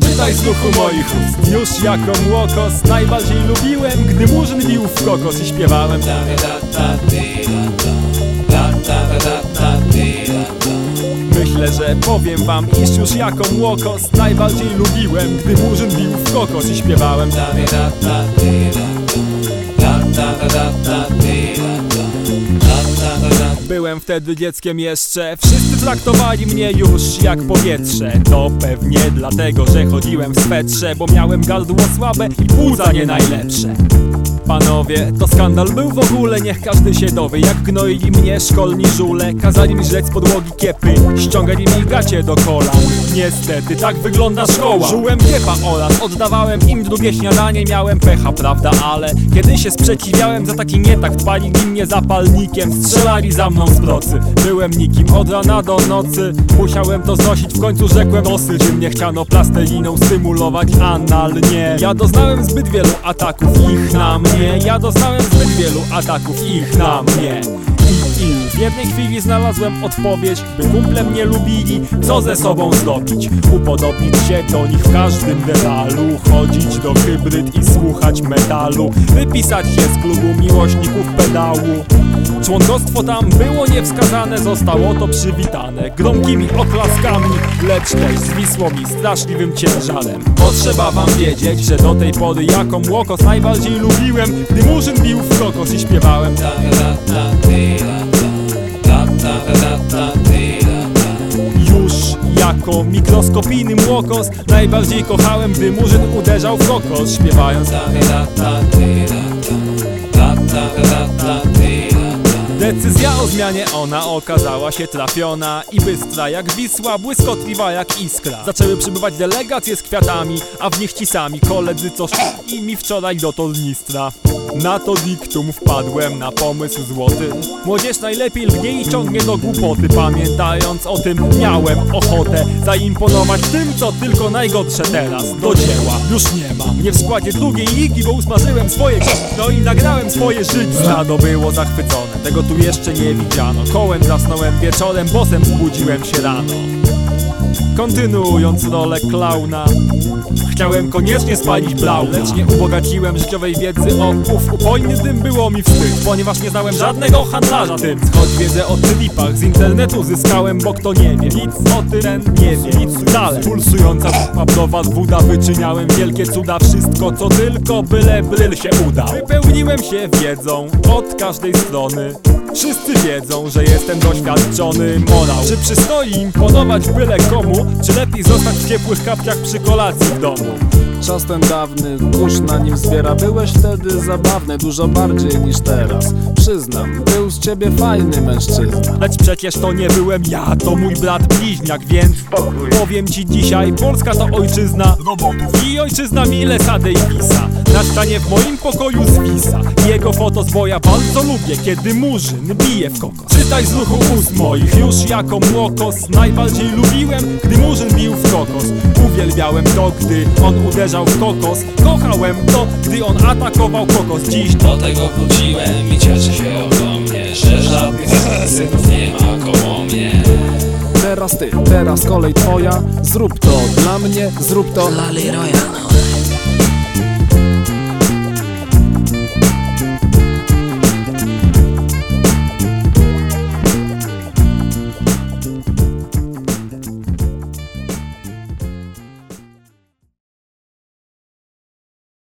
Czytaj z ruchu moich ust Już jako młokos Najbardziej lubiłem Gdy murzyn bił w kokos i śpiewałem Myślę, że powiem wam, iż już jako młokos Najbardziej lubiłem, gdy murzyn bił w kokos i śpiewałem Byłem wtedy dzieckiem jeszcze. Wszyscy traktowali mnie już jak powietrze. To pewnie dlatego, że chodziłem w swetrze Bo miałem gardło słabe i płuca nie najlepsze Panowie, to skandal był w ogóle, niech każdy się dowie. Jak gnoili mnie szkolni żule Kazali mi żreć z podłogi kiepy. Ściągali mi gacie do kolan. Niestety, tak wygląda szkoła. Żułem kiepa oraz oddawałem im drugie śniadanie Miałem pecha, prawda, ale Kiedy się sprzeciwiałem za taki nietakt Palili mnie zapalnikiem, strzelali za mną z procy. Byłem nikim od rana do nocy. Musiałem to znosić, w końcu rzekłem dosyć. Czy mnie chciano plasteliną stymulować analnie. Ja doznałem zbyt wielu ataków ich na mnie Ja doznałem zbyt wielu ataków ich na mnie w jednej chwili znalazłem odpowiedź By kumple mnie lubili, co ze sobą zrobić Upodobnić się do nich w każdym detalu Chodzić do hybryd i słuchać metalu Wypisać się z klubu miłośników pedału. Członkostwo tam było niewskazane, zostało to przywitane Gromkimi oklaskami, lecz też zwisło mi straszliwym ciężarem. Potrzeba wam wiedzieć, że do tej pory jako młokos najbardziej lubiłem Gdy murzyn bił w kokos i śpiewałem. Już jako mikroskopijny młokos Najbardziej kochałem, gdy murzyn uderzał w kokos Śpiewając Decyzja o zmianie ona okazała się trafiona I bystra jak Wisła, błyskotliwa jak iskra. Zaczęły przybywać delegacje z kwiatami A w nich ci sami koledzy, co szli mi wczoraj do tornistra Na to diktum wpadłem na pomysł złoty. Młodzież najlepiej lgnie i ciągnie do głupoty. Pamiętając o tym miałem ochotę Zaimponować tym, co tylko najgorsze teraz. Do dzieła już nie ma. Mnie w składzie drugiej ligi Bo usmażyłem swoje no i nagrałem swoje życie. Stado było zachwycone, tego tu jeszcze nie widziano. Kołem zasnąłem wieczorem, bosem zbudziłem się rano. Kontynuując rolę klauna Chciałem koniecznie spalić blau Lecz nie ubogaciłem życiowej wiedzy o ów upojny dym. Było mi wstyd Ponieważ nie znałem żadnego handlarza. Tym Choć wiedzę o tripach z internetu zyskałem, bo kto nie wie. Nic o tym ten nie wie, nic wcale Pulsująca paplowa woda wyczyniałem wielkie cuda. Wszystko co tylko byle bryl się uda. Wypełniłem się wiedzą od każdej strony Wszyscy wiedzą, że jestem doświadczony morał. Czy przystoi imponować byle komu? Czy lepiej zostać w ciepłych kapciach przy kolacji w domu Czas ten dawny, kurz na nim zbiera. Byłeś wtedy zabawny, dużo bardziej niż teraz. Przyznam, był z ciebie fajny mężczyzna. Lecz przecież to nie byłem ja, to mój brat bliźniak, więc powiem ci dzisiaj, Polska to ojczyzna robotów. I ojczyzna Milesa Davisa. Na ścianie w moim pokoju zwisa jego foto z boja bardzo lubię, kiedy murzyn bije w kokos. Czytaj z ruchu ust moich, już jako młokos. Najbardziej lubiłem, gdy murzyn bił w kokos. Uwielbiałem to, gdy on uderzał w kokos. Kochałem to, gdy on atakował kokos. Dziś Do tego wróciłem i cieszę się ogromnie Że żadnych synów nie ma koło mnie Teraz ty, teraz kolej twoja Zrób to dla mnie, zrób to Dla Leroya, no